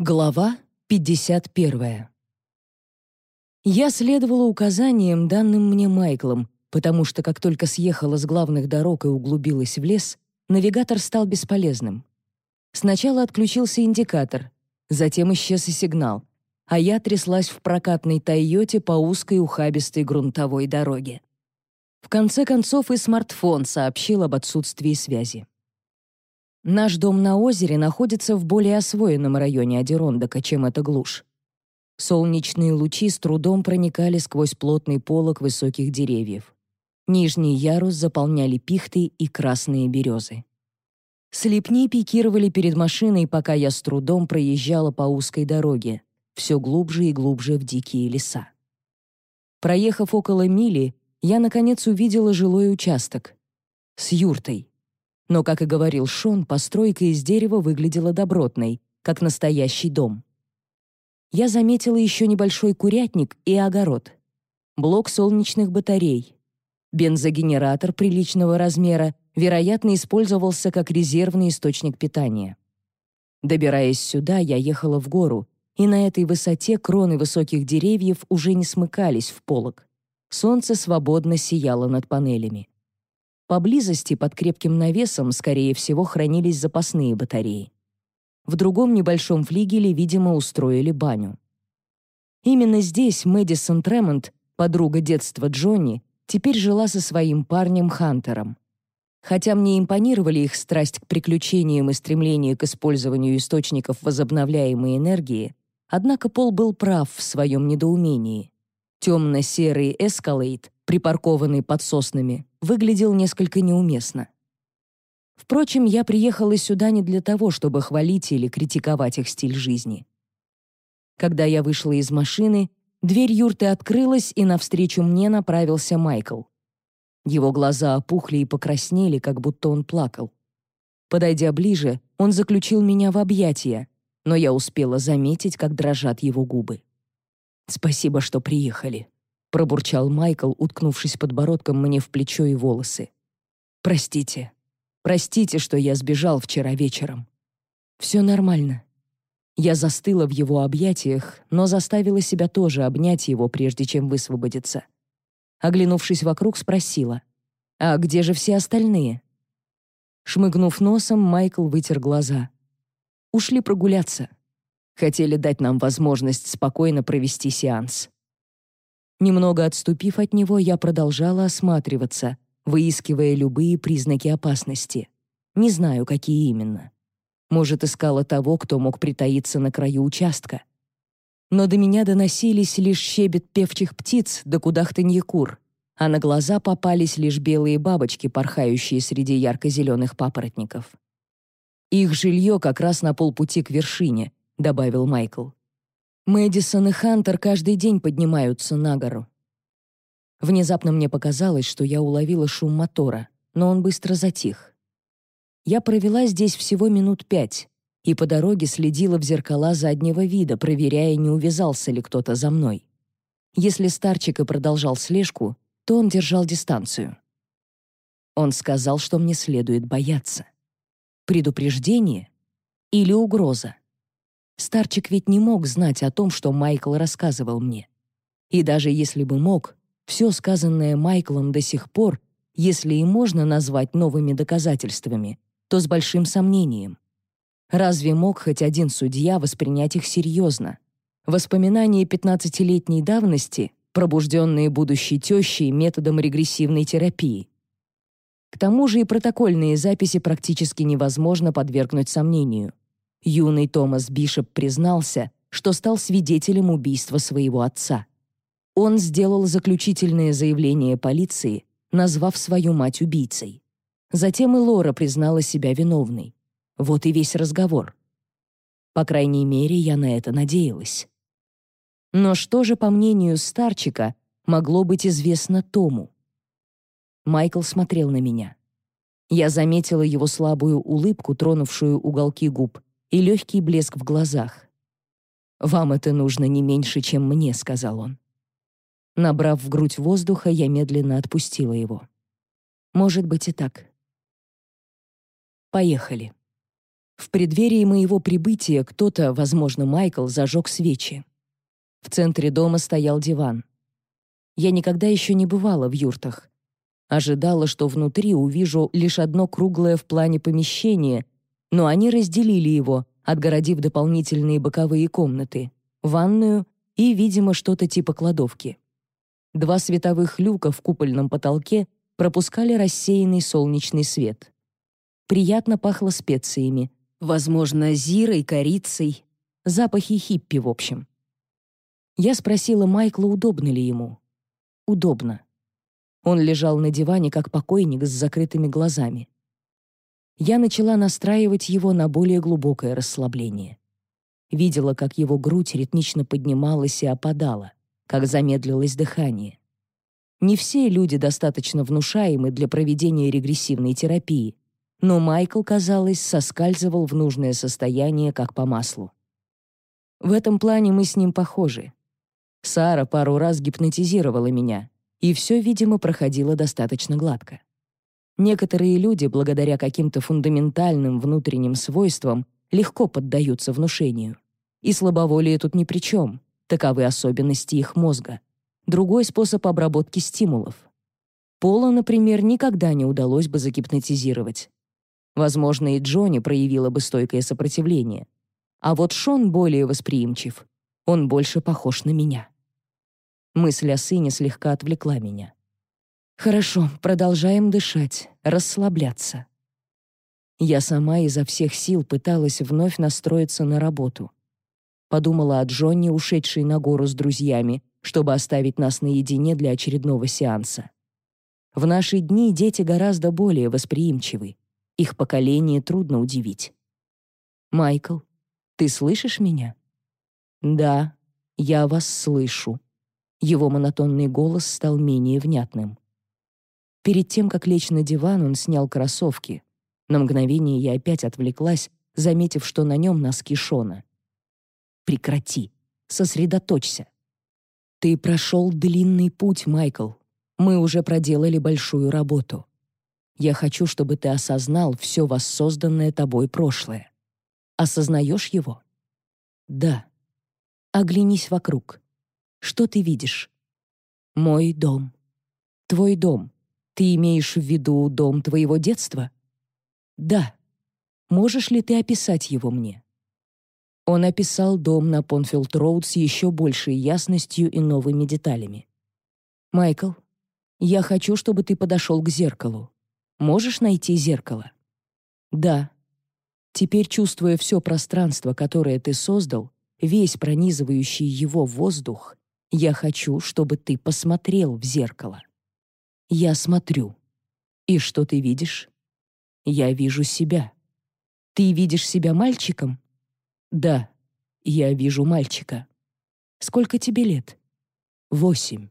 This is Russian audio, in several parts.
Глава 51. Я следовала указаниям, данным мне Майклом, потому что как только съехала с главных дорог и углубилась в лес, навигатор стал бесполезным. Сначала отключился индикатор, затем исчез и сигнал, а я тряслась в прокатной «Тойоте» по узкой ухабистой грунтовой дороге. В конце концов и смартфон сообщил об отсутствии связи. Наш дом на озере находится в более освоенном районе Адирондока, чем эта глушь. Солнечные лучи с трудом проникали сквозь плотный полог высоких деревьев. Нижний ярус заполняли пихты и красные березы. Слепни пикировали перед машиной, пока я с трудом проезжала по узкой дороге, все глубже и глубже в дикие леса. Проехав около мили, я, наконец, увидела жилой участок. С юртой, но, как и говорил Шон, постройка из дерева выглядела добротной, как настоящий дом. Я заметила еще небольшой курятник и огород. Блок солнечных батарей. Бензогенератор приличного размера, вероятно, использовался как резервный источник питания. Добираясь сюда, я ехала в гору, и на этой высоте кроны высоких деревьев уже не смыкались в полог. Солнце свободно сияло над панелями. Поблизости под крепким навесом, скорее всего, хранились запасные батареи. В другом небольшом флигеле, видимо, устроили баню. Именно здесь Мэдисон Тремонт, подруга детства Джонни, теперь жила со своим парнем Хантером. Хотя мне импонировали их страсть к приключениям и стремление к использованию источников возобновляемой энергии, однако Пол был прав в своем недоумении. Темно-серый эскалейт, припаркованный под соснами, выглядел несколько неуместно. Впрочем, я приехала сюда не для того, чтобы хвалить или критиковать их стиль жизни. Когда я вышла из машины, дверь юрты открылась, и навстречу мне направился Майкл. Его глаза опухли и покраснели, как будто он плакал. Подойдя ближе, он заключил меня в объятия, но я успела заметить, как дрожат его губы. «Спасибо, что приехали», пробурчал Майкл, уткнувшись подбородком мне в плечо и волосы. «Простите. Простите, что я сбежал вчера вечером. Все нормально». Я застыла в его объятиях, но заставила себя тоже обнять его, прежде чем высвободиться. Оглянувшись вокруг, спросила, «А где же все остальные?» Шмыгнув носом, Майкл вытер глаза. «Ушли прогуляться. Хотели дать нам возможность спокойно провести сеанс». Немного отступив от него, я продолжала осматриваться, выискивая любые признаки опасности. Не знаю, какие именно. Может, искала того, кто мог притаиться на краю участка. Но до меня доносились лишь щебет певчих птиц да кудахтанье кур, а на глаза попались лишь белые бабочки, порхающие среди ярко-зеленых папоротников. «Их жилье как раз на полпути к вершине», — добавил Майкл. Мэдисон и Хантер каждый день поднимаются на гору. Внезапно мне показалось, что я уловила шум мотора, но он быстро затих. Я провела здесь всего минут пять и по дороге следила в зеркала заднего вида, проверяя, не увязался ли кто-то за мной. Если старчик и продолжал слежку, то он держал дистанцию. Он сказал, что мне следует бояться. Предупреждение или угроза? Старчик ведь не мог знать о том, что Майкл рассказывал мне. И даже если бы мог, все сказанное Майклом до сих пор, если и можно назвать новыми доказательствами, то с большим сомнением. Разве мог хоть один судья воспринять их серьезно? Воспоминания пятнадцатилетней давности, пробужденные будущей тещей методом регрессивной терапии. К тому же и протокольные записи практически невозможно подвергнуть сомнению — Юный Томас Бишоп признался, что стал свидетелем убийства своего отца. Он сделал заключительное заявление полиции, назвав свою мать убийцей. Затем и Лора признала себя виновной. Вот и весь разговор. По крайней мере, я на это надеялась. Но что же, по мнению Старчика, могло быть известно Тому? Майкл смотрел на меня. Я заметила его слабую улыбку, тронувшую уголки губ, и легкий блеск в глазах. «Вам это нужно не меньше, чем мне», — сказал он. Набрав в грудь воздуха, я медленно отпустила его. «Может быть и так». «Поехали». В преддверии моего прибытия кто-то, возможно, Майкл, зажег свечи. В центре дома стоял диван. Я никогда еще не бывала в юртах. Ожидала, что внутри увижу лишь одно круглое в плане помещение, но они разделили его, отгородив дополнительные боковые комнаты, ванную и, видимо, что-то типа кладовки. Два световых люка в купольном потолке пропускали рассеянный солнечный свет. Приятно пахло специями, возможно, зирой, корицей, запахи хиппи, в общем. Я спросила Майкла, удобно ли ему. Удобно. Он лежал на диване, как покойник с закрытыми глазами. Я начала настраивать его на более глубокое расслабление. Видела, как его грудь ритмично поднималась и опадала, как замедлилось дыхание. Не все люди достаточно внушаемы для проведения регрессивной терапии, но Майкл, казалось, соскальзывал в нужное состояние как по маслу. В этом плане мы с ним похожи. Сара пару раз гипнотизировала меня, и все, видимо, проходило достаточно гладко. Некоторые люди, благодаря каким-то фундаментальным внутренним свойствам, легко поддаются внушению. И слабоволие тут ни при чем, таковы особенности их мозга. Другой способ обработки стимулов. Пола, например, никогда не удалось бы загипнотизировать. Возможно, и Джонни проявила бы стойкое сопротивление. А вот Шон более восприимчив. Он больше похож на меня. Мысль о сыне слегка отвлекла меня. Хорошо, продолжаем дышать, расслабляться. Я сама изо всех сил пыталась вновь настроиться на работу. Подумала о Джонни, ушедшей на гору с друзьями, чтобы оставить нас наедине для очередного сеанса. В наши дни дети гораздо более восприимчивы. Их поколение трудно удивить. «Майкл, ты слышишь меня?» «Да, я вас слышу». Его монотонный голос стал менее внятным. Перед тем, как лечь на диван, он снял кроссовки. На мгновение я опять отвлеклась, заметив, что на нем носки Шона. «Прекрати. Сосредоточься. Ты прошел длинный путь, Майкл. Мы уже проделали большую работу. Я хочу, чтобы ты осознал все воссозданное тобой прошлое. Осознаешь его? Да. Оглянись вокруг. Что ты видишь? Мой дом. Твой дом. Ты имеешь в виду дом твоего детства? Да. Можешь ли ты описать его мне? Он описал дом на Понфилд-Роуд с еще большей ясностью и новыми деталями. «Майкл, я хочу, чтобы ты подошел к зеркалу. Можешь найти зеркало? Да. Теперь, чувствуя все пространство, которое ты создал, весь пронизывающий его воздух, я хочу, чтобы ты посмотрел в зеркало. Я смотрю. И что ты видишь? Я вижу себя. Ты видишь себя мальчиком? Да, я вижу мальчика. Сколько тебе лет? Восемь.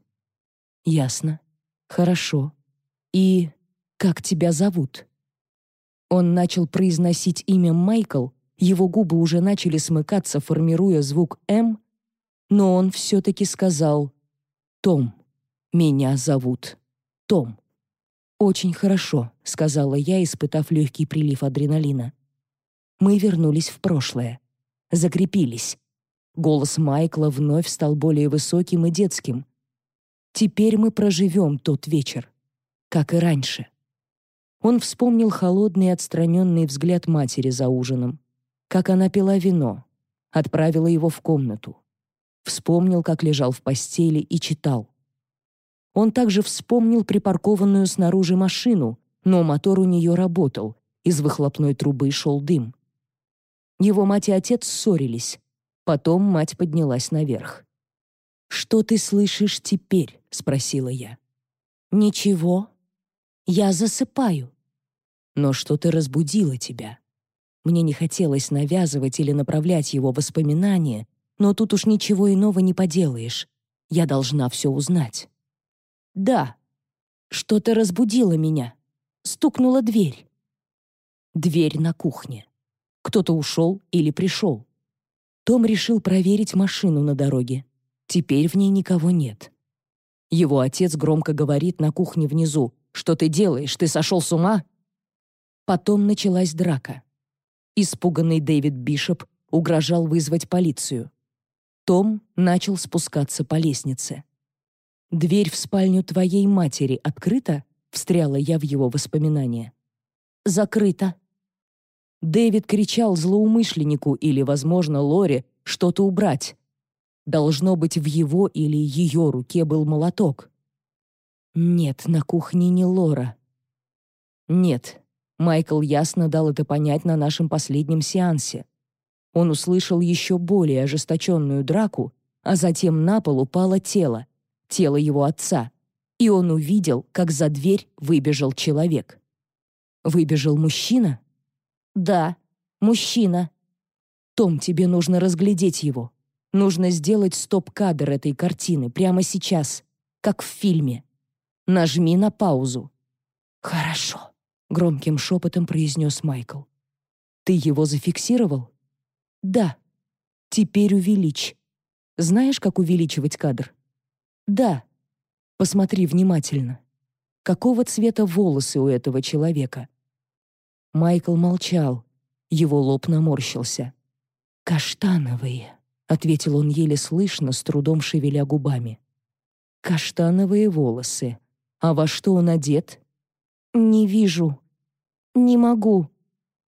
Ясно. Хорошо. И как тебя зовут?» Он начал произносить имя Майкл, его губы уже начали смыкаться, формируя звук «М», но он все-таки сказал «Том, меня зовут Том». «Очень хорошо», — сказала я, испытав легкий прилив адреналина. Мы вернулись в прошлое. Закрепились. Голос Майкла вновь стал более высоким и детским. Теперь мы проживем тот вечер, как и раньше. Он вспомнил холодный отстраненный взгляд матери за ужином, как она пила вино, отправила его в комнату. Вспомнил, как лежал в постели и читал. Он также вспомнил припаркованную снаружи машину, но мотор у нее работал, из выхлопной трубы шел дым. Его мать и отец ссорились. Потом мать поднялась наверх. «Что ты слышишь теперь?» — спросила я. «Ничего. Я засыпаю». Но что-то разбудило тебя. Мне не хотелось навязывать или направлять его воспоминания, но тут уж ничего иного не поделаешь. Я должна все узнать. Да, что-то разбудило меня. Стукнула дверь. Дверь на кухне. Кто-то ушел или пришел. Том решил проверить машину на дороге. Теперь в ней никого нет. Его отец громко говорит на кухне внизу. «Что ты делаешь? Ты сошел с ума?» Потом началась драка. Испуганный Дэвид Бишоп угрожал вызвать полицию. Том начал спускаться по лестнице. «Дверь в спальню твоей матери открыта?» — встряла я в его воспоминания. «Закрыта». Дэвид кричал злоумышленнику или, возможно, Лоре что-то убрать. Должно быть, в его или ее руке был молоток. Нет, на кухне не Лора. Нет, Майкл ясно дал это понять на нашем последнем сеансе. Он услышал еще более ожесточенную драку, а затем на пол упало тело, тело его отца, и он увидел, как за дверь выбежал человек. Выбежал мужчина? Да, мужчина. Том, тебе нужно разглядеть его. Нужно сделать стоп-кадр этой картины прямо сейчас, как в фильме. Нажми на паузу. Хорошо, громким шепотом произнес Майкл. Ты его зафиксировал? Да. Теперь увеличь. Знаешь, как увеличивать кадр? Да. Посмотри внимательно. Какого цвета волосы у этого человека? Майкл молчал. Его лоб наморщился. «Каштановые», — ответил он еле слышно, с трудом шевеля губами. «Каштановые волосы. А во что он одет?» «Не вижу. Не могу».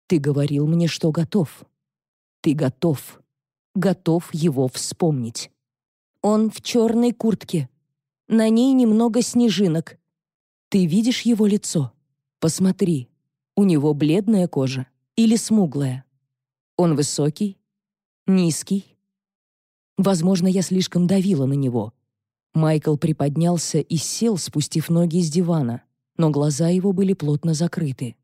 «Ты говорил мне, что готов. Ты готов. Готов его вспомнить. Он в черной куртке. На ней немного снежинок. Ты видишь его лицо? Посмотри. У него бледная кожа или смуглая? Он высокий? Низкий? Возможно, я слишком давила на него. Майкл приподнялся и сел, спустив ноги с дивана, но глаза его были плотно закрыты.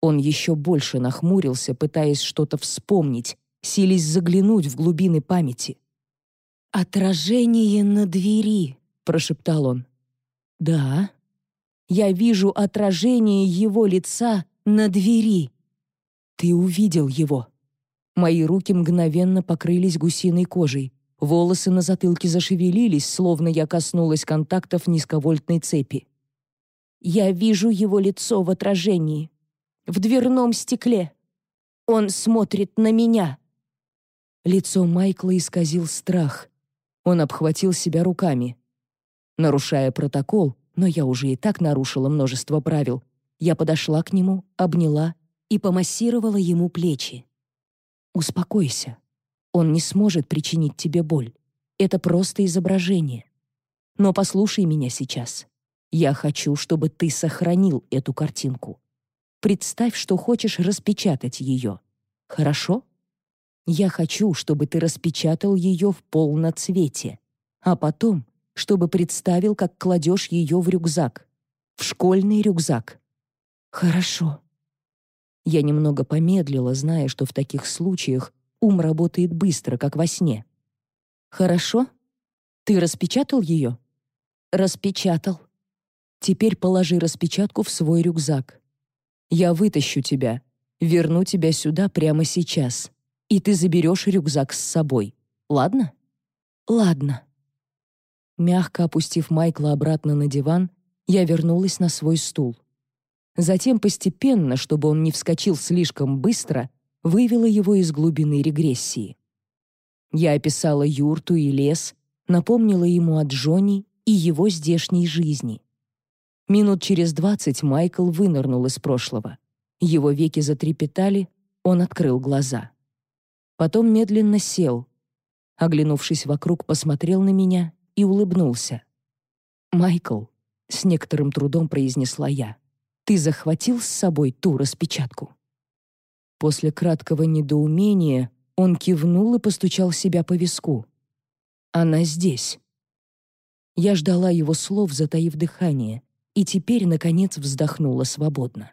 Он еще больше нахмурился, пытаясь что-то вспомнить, сились заглянуть в глубины памяти. «Отражение на двери», — прошептал он. «Да, я вижу отражение его лица на двери». «Ты увидел его». Мои руки мгновенно покрылись гусиной кожей. Волосы на затылке зашевелились, словно я коснулась контактов низковольтной цепи. «Я вижу его лицо в отражении. В дверном стекле. Он смотрит на меня». Лицо Майкла исказил страх. Он обхватил себя руками. Нарушая протокол, но я уже и так нарушила множество правил, я подошла к нему, обняла и помассировала ему плечи. «Успокойся. Он не сможет причинить тебе боль. Это просто изображение. Но послушай меня сейчас. Я хочу, чтобы ты сохранил эту картинку. Представь, что хочешь распечатать ее. Хорошо?» Я хочу, чтобы ты распечатал ее в полноцвете, а потом, чтобы представил, как кладешь ее в рюкзак. В школьный рюкзак. Хорошо. Я немного помедлила, зная, что в таких случаях ум работает быстро, как во сне. Хорошо? Ты распечатал ее? Распечатал. Теперь положи распечатку в свой рюкзак. Я вытащу тебя, верну тебя сюда прямо сейчас и ты заберешь рюкзак с собой. Ладно? Ладно. Мягко опустив Майкла обратно на диван, я вернулась на свой стул. Затем постепенно, чтобы он не вскочил слишком быстро, вывела его из глубины регрессии. Я описала юрту и лес, напомнила ему о Джонни и его здешней жизни. Минут через двадцать Майкл вынырнул из прошлого. Его веки затрепетали, он открыл глаза. Потом медленно сел. Оглянувшись вокруг, посмотрел на меня и улыбнулся. «Майкл», — с некоторым трудом произнесла я, «ты захватил с собой ту распечатку?» После краткого недоумения он кивнул и постучал себя по виску. «Она здесь». Я ждала его слов, затаив дыхание, и теперь, наконец, вздохнула свободно.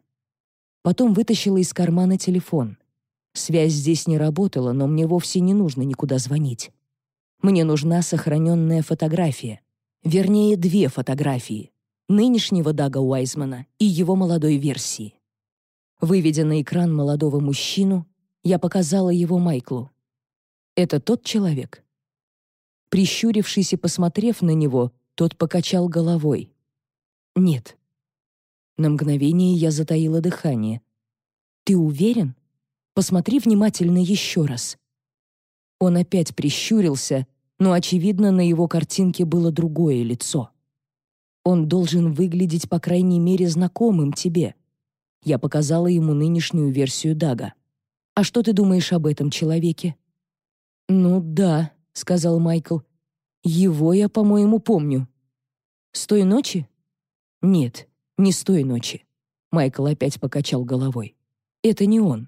Потом вытащила из кармана телефон. Связь здесь не работала, но мне вовсе не нужно никуда звонить. Мне нужна сохраненная фотография. Вернее, две фотографии. Нынешнего Дага Уайзмана и его молодой версии. Выведя на экран молодого мужчину, я показала его Майклу. «Это тот человек?» Прищурившись и посмотрев на него, тот покачал головой. «Нет». На мгновение я затаила дыхание. «Ты уверен?» Посмотри внимательно еще раз». Он опять прищурился, но, очевидно, на его картинке было другое лицо. Он должен выглядеть, по крайней мере, знакомым тебе. Я показала ему нынешнюю версию Дага. А что ты думаешь об этом человеке? Ну да, сказал Майкл. Его я, по-моему, помню. С той ночи? Нет, не с той ночи. Майкл опять покачал головой. Это не он.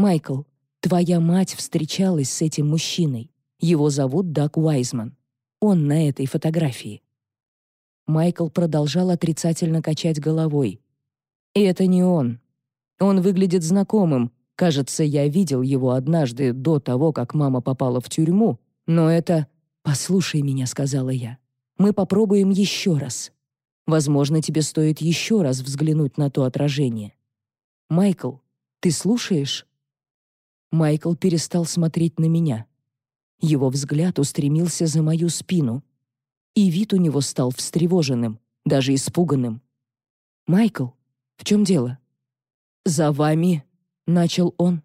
Майкл, твоя мать встречалась с этим мужчиной. Его зовут Даг Уайзман. Он на этой фотографии. Майкл продолжал отрицательно качать головой. И это не он. Он выглядит знакомым. Кажется, я видел его однажды до того, как мама попала в тюрьму, но это... «Послушай меня», — сказала я. «Мы попробуем еще раз. Возможно, тебе стоит еще раз взглянуть на то отражение. Майкл, ты слушаешь?» Майкл перестал смотреть на меня. Его взгляд устремился за мою спину. И вид у него стал встревоженным, даже испуганным. «Майкл, в чем дело?» «За вами», — начал он.